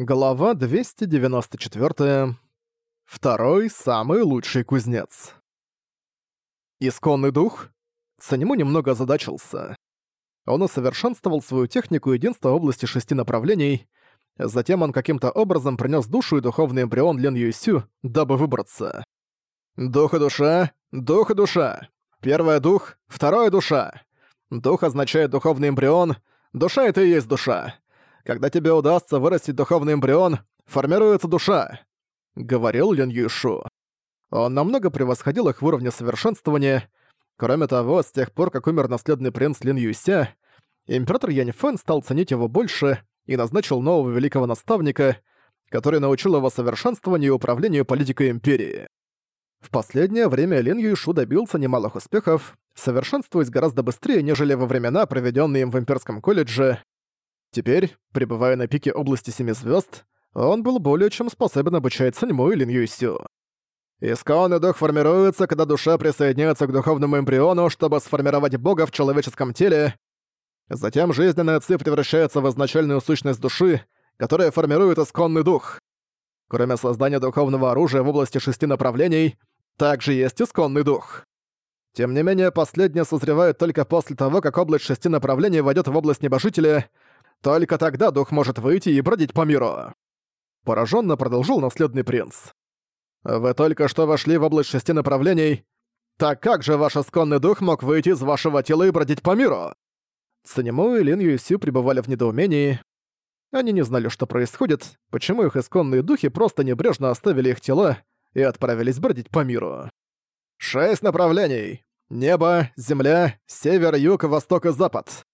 Глава 294. Второй самый лучший кузнец. Исконный дух? Санему немного озадачился. Он усовершенствовал свою технику единства области шести направлений, затем он каким-то образом принес душу и духовный эмбрион Лен Юйсю, дабы выбраться. Дух и душа, дух и душа. Первая дух, вторая душа. Дух означает духовный эмбрион, душа — это и есть душа. Когда тебе удастся вырастить духовный эмбрион, формируется душа», — говорил Лин Юйшу. Он намного превосходил их в уровне совершенствования. Кроме того, с тех пор, как умер наследный принц Лин Юйся, император Янь Фэн стал ценить его больше и назначил нового великого наставника, который научил его совершенствованию и управлению политикой империи. В последнее время Лин Юйшу добился немалых успехов, совершенствуясь гораздо быстрее, нежели во времена, проведенные им в имперском колледже. Теперь, пребывая на пике области Семи Звезд, он был более чем способен обучать Саньму и Лин Юйсю. Исконный дух формируется, когда душа присоединяется к духовному эмбриону, чтобы сформировать бога в человеческом теле. Затем жизненная ци превращается в изначальную сущность души, которая формирует исконный дух. Кроме создания духовного оружия в области шести направлений, также есть исконный дух. Тем не менее, последнее созревает только после того, как область шести направлений войдет в область небожителя — только тогда дух может выйти и бродить по миру. Пораженно продолжил наследный принц. Вы только что вошли в область шести направлений. Так как же ваш исконный дух мог выйти из вашего тела и бродить по миру? Цанему и Лин Юйсю пребывали в недоумении. Они не знали, что происходит, почему их исконные духи просто небрежно оставили их тела и отправились бродить по миру. Шесть направлений. Небо, земля, север, юг, восток и запад.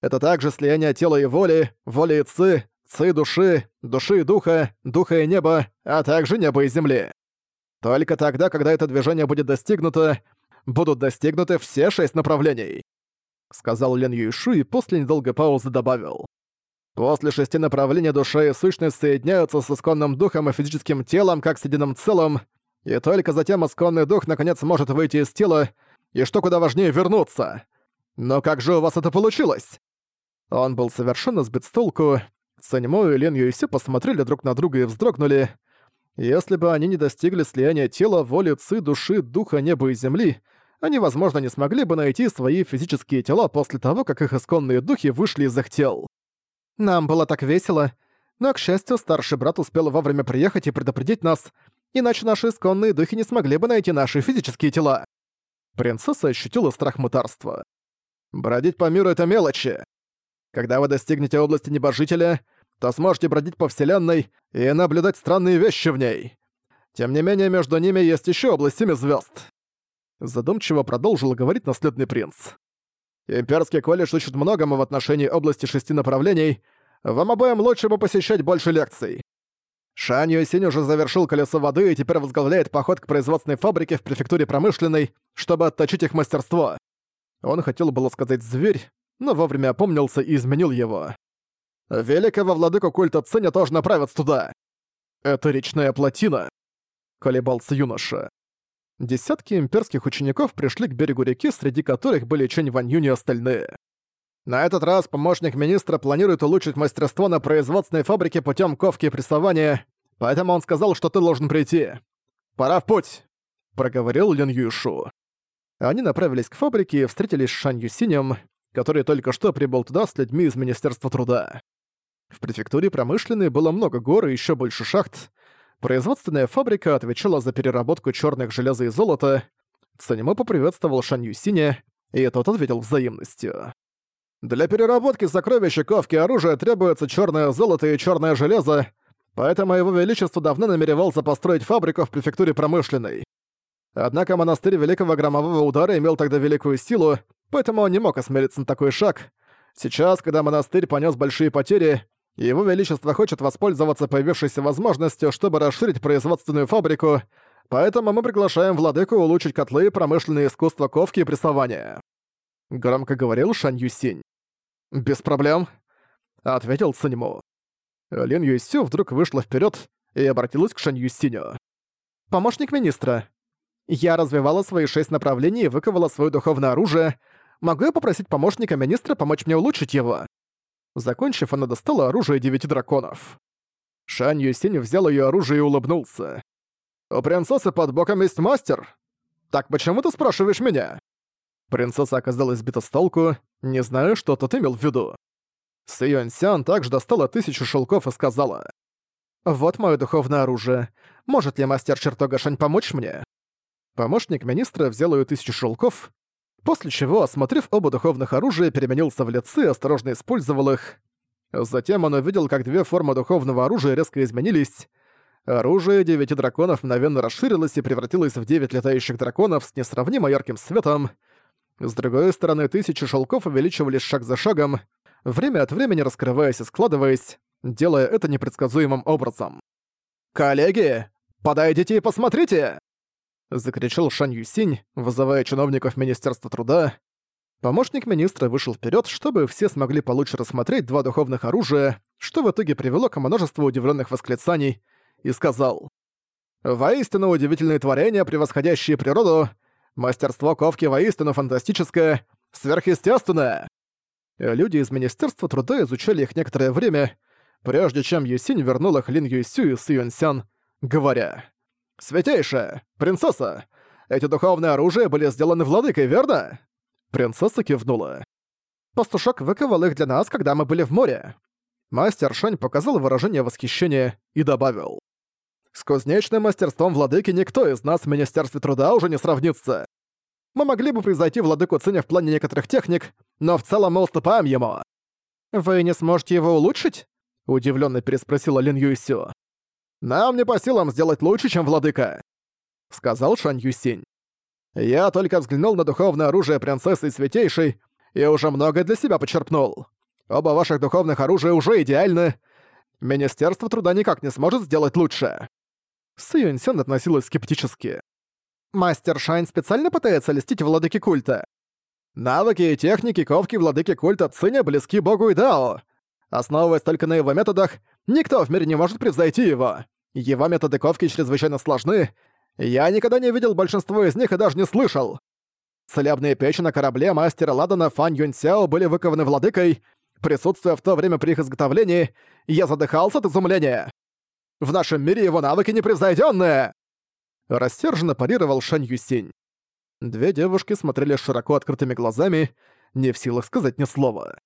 Это также слияние тела и воли, воли и ци, ци души, души и духа, духа и неба, а также неба и земли. Только тогда, когда это движение будет достигнуто, будут достигнуты все шесть направлений. Сказал Лен Юйшу и после недолгой паузы добавил. После шести направлений душа и сущность соединяются с исконным духом и физическим телом как с единым целым, и только затем исконный дух наконец может выйти из тела, и что куда важнее вернуться. Но как же у вас это получилось? Он был совершенно сбит с толку. Саньмо и Лен Юйси посмотрели друг на друга и вздрогнули. Если бы они не достигли слияния тела, воли, ци, души, духа, неба и земли, они, возможно, не смогли бы найти свои физические тела после того, как их исконные духи вышли из их тел. Нам было так весело, но, к счастью, старший брат успел вовремя приехать и предупредить нас, иначе наши исконные духи не смогли бы найти наши физические тела. Принцесса ощутила страх мытарства. «Бродить по миру — это мелочи. Когда вы достигнете области небожителя, то сможете бродить по Вселенной и наблюдать странные вещи в ней. Тем не менее, между ними есть еще область семи звезд. Задумчиво продолжил говорить наследный принц. Имперский колледж учит многому в отношении области шести направлений. Вам обоим лучше бы посещать больше лекций. Шань Юсинь уже завершил колесо воды и теперь возглавляет поход к производственной фабрике в префектуре промышленной, чтобы отточить их мастерство. Он хотел было сказать «зверь», но вовремя опомнился и изменил его. «Великого владыку культа Циня тоже направят туда!» «Это речная плотина», — колебался юноша. Десятки имперских учеников пришли к берегу реки, среди которых были Чэнь Вань Юнь и остальные. На этот раз помощник министра планирует улучшить мастерство на производственной фабрике путем ковки и прессования, поэтому он сказал, что ты должен прийти. «Пора в путь!» — проговорил Лин Юйшу. Они направились к фабрике и встретились с Шань Юсинем, который только что прибыл туда с людьми из Министерства труда. В префектуре промышленной было много гор и еще больше шахт. Производственная фабрика отвечала за переработку черных железа и золота. Цанимо поприветствовал Шан Юсиня, и тот ответил взаимностью. «Для переработки сокровища ковки оружия требуется черное золото и черное железо, поэтому его величество давно намеревался построить фабрику в префектуре промышленной. Однако монастырь Великого Громового Удара имел тогда великую силу, поэтому он не мог осмелиться на такой шаг. Сейчас, когда монастырь понес большие потери, его Величество хочет воспользоваться появившейся возможностью, чтобы расширить производственную фабрику, поэтому мы приглашаем владыку улучшить котлы и промышленное искусство ковки и прессования». Громко говорил Шань Юсинь. «Без проблем», — ответил Циньму. Лин Юйсю вдруг вышла вперед и обратилась к Шань Юсиню. «Помощник министра, я развивала свои шесть направлений и выковала свое духовное оружие. Могу я попросить помощника министра помочь мне улучшить его?» Закончив, она достала оружие девяти драконов. Шань Юсинь взял ее оружие и улыбнулся. «У принцессы под боком есть мастер? Так почему ты спрашиваешь меня?» Принцесса оказалась сбита с толку, не знаю, что тот имел в виду. Сы Юньсян также достала тысячу шелков и сказала. «Вот мое духовное оружие. Может ли мастер чертога Шань помочь мне?» Помощник министра взял ее тысячу шелков, после чего, осмотрев оба духовных оружия, переменился в лице и осторожно использовал их. Затем он увидел, как две формы духовного оружия резко изменились. Оружие девяти драконов мгновенно расширилось и превратилось в девять летающих драконов с несравнимо ярким светом. С другой стороны, тысячи шелков увеличивались шаг за шагом, время от времени раскрываясь и складываясь, делая это непредсказуемым образом. «Коллеги, подойдите и посмотрите!» Закричал Шань Юсинь, вызывая чиновников Министерства труда. Помощник министра вышел вперед, чтобы все смогли получше рассмотреть два духовных оружия, что в итоге привело к множеству удивленных восклицаний, и сказал «Воистину удивительные творения, превосходящие природу, мастерство ковки воистину фантастическое, сверхъестественное». Люди из Министерства труда изучали их некоторое время, прежде чем Юсинь вернул их Лин Юсю и Си Юньсян, говоря «Святейшая, принцесса, эти духовные оружия были сделаны владыкой, верно?» Принцесса кивнула. «Пастушок выковал их для нас, когда мы были в море». Мастер Шань показал выражение восхищения и добавил. «С кузнечным мастерством владыки никто из нас в Министерстве труда уже не сравнится. Мы могли бы превзойти владыку Циня в плане некоторых техник, но в целом мы уступаем ему». «Вы не сможете его улучшить?» — удивленно переспросила Лин Юйсю. «Нам не по силам сделать лучше, чем владыка», — сказал Шань Юсинь. «Я только взглянул на духовное оружие принцессы Святейшей и уже многое для себя почерпнул. Оба ваших духовных оружия уже идеальны. Министерство труда никак не сможет сделать лучше». Сы Юньсен относилась скептически. «Мастер Шайн специально пытается листить владыки культа?» Навыки и техники ковки владыки культа Циня близки богу и Дао. Основываясь только на его методах, никто в мире не может превзойти его. Его методы ковки чрезвычайно сложны. Я никогда не видел большинство из них и даже не слышал. Целебные печи на корабле мастера Ладана Фан Юньсяо были выкованы владыкой. Присутствуя в то время при их изготовлении, я задыхался от изумления. В нашем мире его навыки непревзойденные! Рассерженно парировал Шань Юсинь. Две девушки смотрели широко открытыми глазами, не в силах сказать ни слова.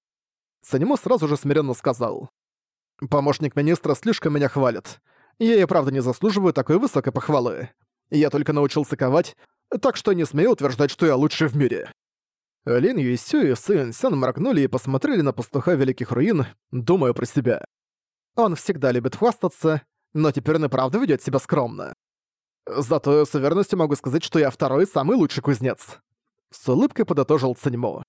Санему сразу же смиренно сказал. «Помощник министра слишком меня хвалит. Я и правда не заслуживаю такой высокой похвалы. Я только научился ковать, так что не смею утверждать, что я лучший в мире». Лин Юйсю и Сын Сян моргнули и посмотрели на пастуха Великих Руин, думая про себя. Он всегда любит хвастаться, но теперь он и правда ведёт себя скромно. Зато с уверенностью могу сказать, что я второй самый лучший кузнец. С улыбкой подытожил Циньмо.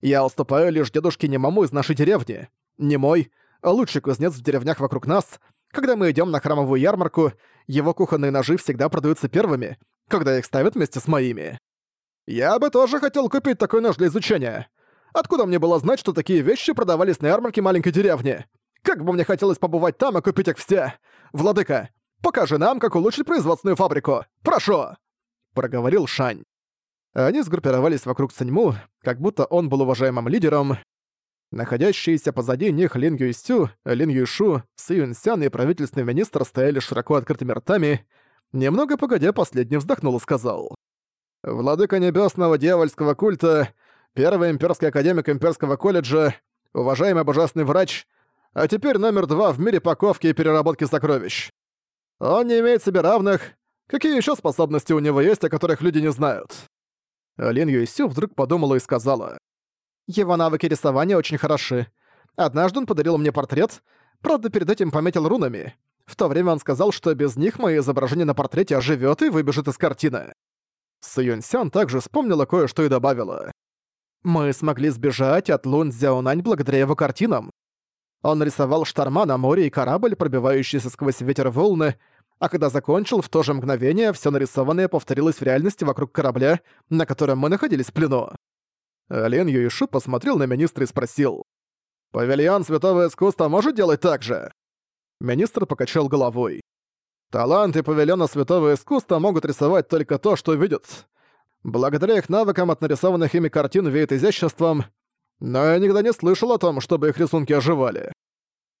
Я уступаю лишь дедушке Немаму из нашей деревни. Не мой, а лучший кузнец в деревнях вокруг нас. Когда мы идем на храмовую ярмарку, его кухонные ножи всегда продаются первыми, когда их ставят вместе с моими. Я бы тоже хотел купить такой нож для изучения. Откуда мне было знать, что такие вещи продавались на ярмарке маленькой деревни? Как бы мне хотелось побывать там и купить их все. Владыка, покажи нам, как улучшить производственную фабрику. Прошу!» Проговорил Шань. Они сгруппировались вокруг Циньму, как будто он был уважаемым лидером. Находящиеся позади них Лин Юйсю, Лин Юйшу, Си Юньсян и правительственный министр стояли широко открытыми ртами. Немного погодя, последний вздохнул и сказал. «Владыка небесного дьявольского культа, первый имперский академик имперского колледжа, уважаемый божественный врач, а теперь номер два в мире паковки и переработки сокровищ. Он не имеет себе равных. Какие еще способности у него есть, о которых люди не знают?» Лин Юйсю вдруг подумала и сказала. «Его навыки рисования очень хороши. Однажды он подарил мне портрет, правда, перед этим пометил рунами. В то время он сказал, что без них мое изображение на портрете оживёт и выбежит из картины». Сы Юньсян также вспомнила кое-что и добавила. «Мы смогли сбежать от Лун Цзяонань благодаря его картинам. Он рисовал шторма на море и корабль, пробивающийся сквозь ветер волны, а когда закончил, в то же мгновение все нарисованное повторилось в реальности вокруг корабля, на котором мы находились в плену. Лен Юишу посмотрел на министра и спросил. «Павильон Святого Искусства может делать так же?» Министр покачал головой. «Таланты павильона Святого Искусства могут рисовать только то, что видят. Благодаря их навыкам от нарисованных ими картин веет изяществом, но я никогда не слышал о том, чтобы их рисунки оживали.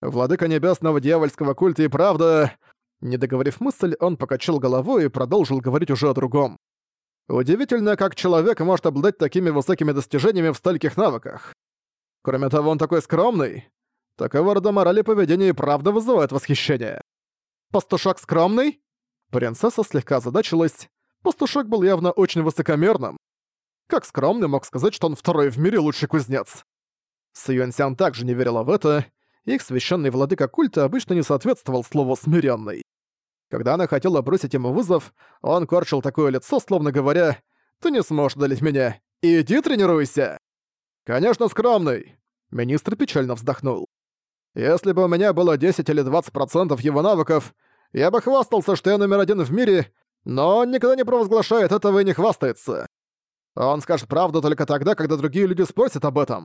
Владыка небесного дьявольского культа и правда...» Не договорив мысль, он покачал головой и продолжил говорить уже о другом. «Удивительно, как человек может обладать такими высокими достижениями в стольких навыках. Кроме того, он такой скромный. Такого рода морали поведения и правда вызывает восхищение. Пастушок скромный?» Принцесса слегка озадачилась. Пастушок был явно очень высокомерным. Как скромный мог сказать, что он второй в мире лучший кузнец? Сюэнсян также не верила в это. Их священный владыка культа обычно не соответствовал слову «смиренный». Когда она хотела бросить ему вызов, он корчил такое лицо, словно говоря «Ты не сможешь одолеть меня! Иди тренируйся!» «Конечно, скромный!» Министр печально вздохнул. «Если бы у меня было 10 или 20% его навыков, я бы хвастался, что я номер один в мире, но он никогда не провозглашает этого и не хвастается. Он скажет правду только тогда, когда другие люди спросят об этом.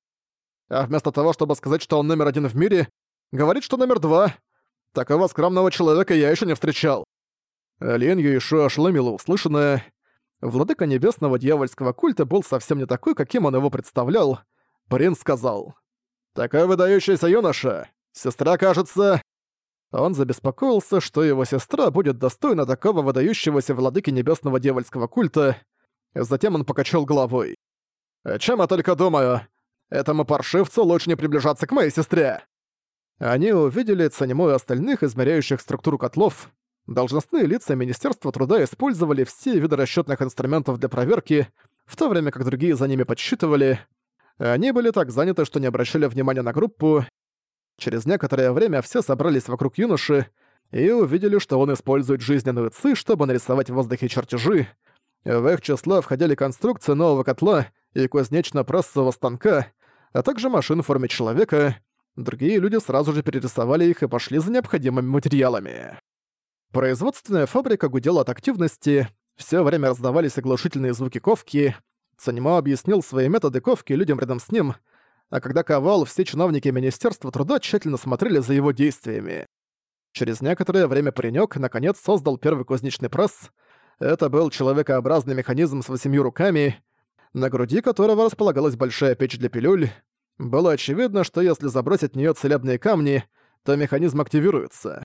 А вместо того, чтобы сказать, что он номер один в мире, говорит, что номер два. Такого скромного человека я еще не встречал. Лин Юишу ошеломила услышанное. Владыка небесного дьявольского культа был совсем не такой, каким он его представлял. Принц сказал. «Такой выдающийся юноша. Сестра, кажется...» Он забеспокоился, что его сестра будет достойна такого выдающегося владыки небесного дьявольского культа. Затем он покачал головой. «О чем я только думаю? Этому паршивцу лучше не приближаться к моей сестре!» Они увидели Цанему и остальных, измеряющих структуру котлов. Должностные лица Министерства труда использовали все виды расчетных инструментов для проверки, в то время как другие за ними подсчитывали. Они были так заняты, что не обращали внимания на группу. Через некоторое время все собрались вокруг юноши и увидели, что он использует жизненную ци, чтобы нарисовать в воздухе чертежи. В их число входили конструкции нового котла и кузнечно-прессового станка, а также машин в форме человека. Другие люди сразу же перерисовали их и пошли за необходимыми материалами. Производственная фабрика гудела от активности, все время раздавались оглушительные звуки ковки. Цанимо объяснил свои методы ковки людям рядом с ним, а когда ковал, все чиновники Министерства труда тщательно смотрели за его действиями. Через некоторое время паренёк наконец создал первый кузнечный пресс. Это был человекообразный механизм с восемью руками, на груди которого располагалась большая печь для пилюль. Было очевидно, что если забросить в неё целебные камни, то механизм активируется.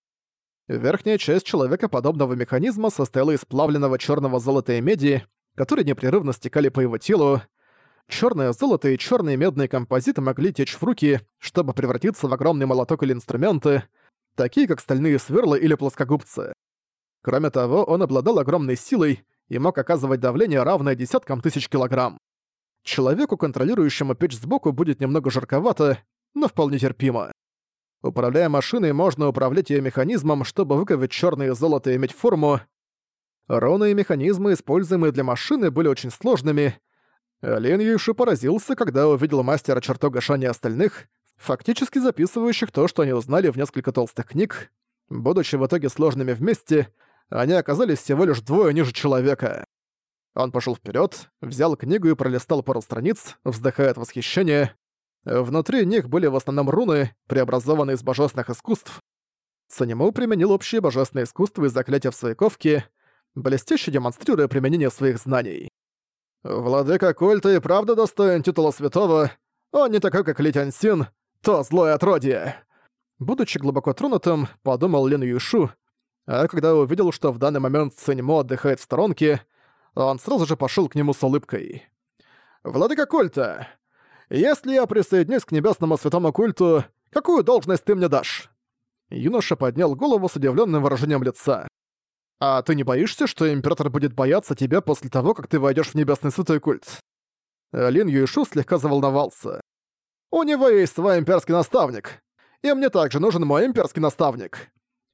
Верхняя часть человекоподобного механизма состояла из плавленного чёрного золота и меди, которые непрерывно стекали по его телу. Чёрное золото и чёрные медные композиты могли течь в руки, чтобы превратиться в огромный молоток или инструменты, такие как стальные сверла или плоскогубцы. Кроме того, он обладал огромной силой и мог оказывать давление, равное десяткам тысяч килограмм. Человеку, контролирующему печь сбоку, будет немного жарковато, но вполне терпимо. Управляя машиной, можно управлять ее механизмом, чтобы выковать черное золото и иметь форму. Руны и механизмы, используемые для машины, были очень сложными. Лин Юйши поразился, когда увидел мастера чертога Шани остальных, фактически записывающих то, что они узнали в несколько толстых книг. Будучи в итоге сложными вместе, они оказались всего лишь двое ниже человека. Он пошел вперед, взял книгу и пролистал пару страниц, вздыхая от восхищения. Внутри них были в основном руны, преобразованные из божественных искусств. Санему применил общее божественное искусство и заклятие в своей ковке, блестяще демонстрируя применение своих знаний. «Владыка культа и правда достоин титула святого, он не такой, как Ли Тяньсин, то злое отродье!» Будучи глубоко тронутым, подумал Лин Юшу, а когда увидел, что в данный момент Циньмо отдыхает в сторонке, он сразу же пошел к нему с улыбкой. «Владыка культа, если я присоединюсь к небесному святому культу, какую должность ты мне дашь?» Юноша поднял голову с удивленным выражением лица. «А ты не боишься, что император будет бояться тебя после того, как ты войдешь в небесный святой культ?» Лин Юишу слегка заволновался. «У него есть свой имперский наставник, и мне также нужен мой имперский наставник.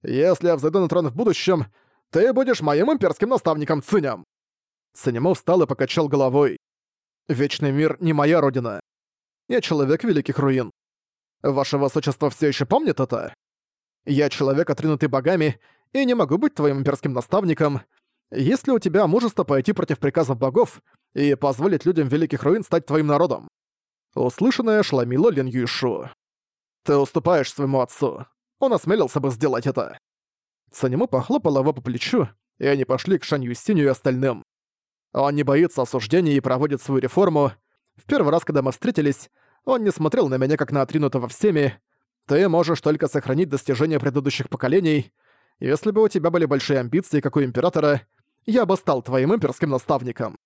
Если я взойду на трон в будущем, ты будешь моим имперским наставником Циням!» Циняму встал и покачал головой. «Вечный мир не моя родина. Я человек Великих Руин. Ваше Высочество все еще помнит это? Я человек, отринутый богами, и не могу быть твоим имперским наставником. Есть ли у тебя мужество пойти против приказов богов и позволить людям Великих Руин стать твоим народом?» Услышанное шломило Лин Юйшу. «Ты уступаешь своему отцу. Он осмелился бы сделать это». Санему похлопал его по плечу, и они пошли к Шань Юстиню и остальным. Он не боится осуждения и проводит свою реформу. В первый раз, когда мы встретились, он не смотрел на меня как на отринутого всеми. Ты можешь только сохранить достижения предыдущих поколений. Если бы у тебя были большие амбиции, как у Императора, я бы стал твоим имперским наставником.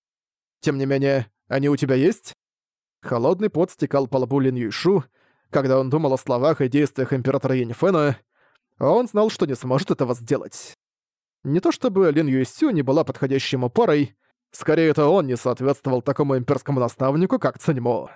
Тем не менее, они у тебя есть?» Холодный пот стекал по лбу Лин Юйшу, когда он думал о словах и действиях Императора Яньфэна. Он знал, что не сможет этого сделать. Не то чтобы Лин Юйсю не была подходящей ему парой, скорее это он не соответствовал такому имперскому наставнику, как Циньмо.